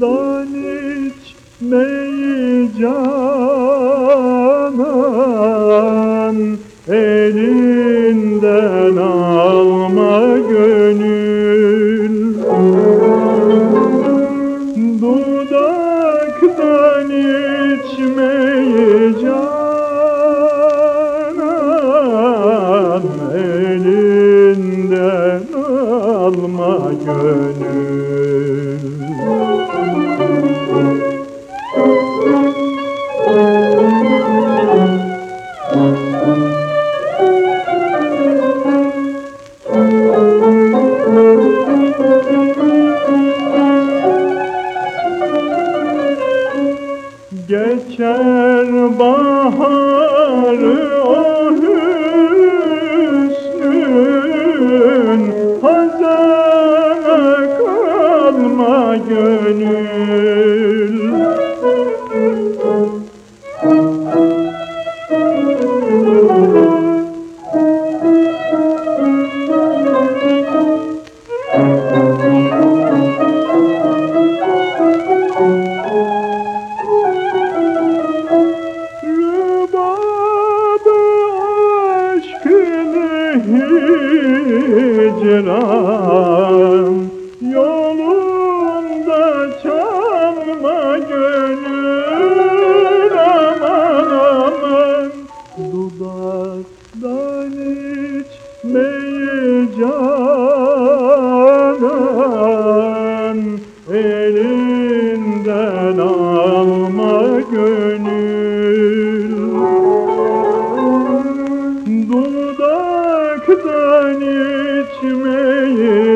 Dudaktan içmeyi canan Elinden alma gönül. Dudaktan içmeyi Geçer baharı o hüsnün Hazana kalma gönül hicran Yolunda çalma gönül aman aman. Dudaktan içmeyi canan Elinden alma gönül sevdadan içmeye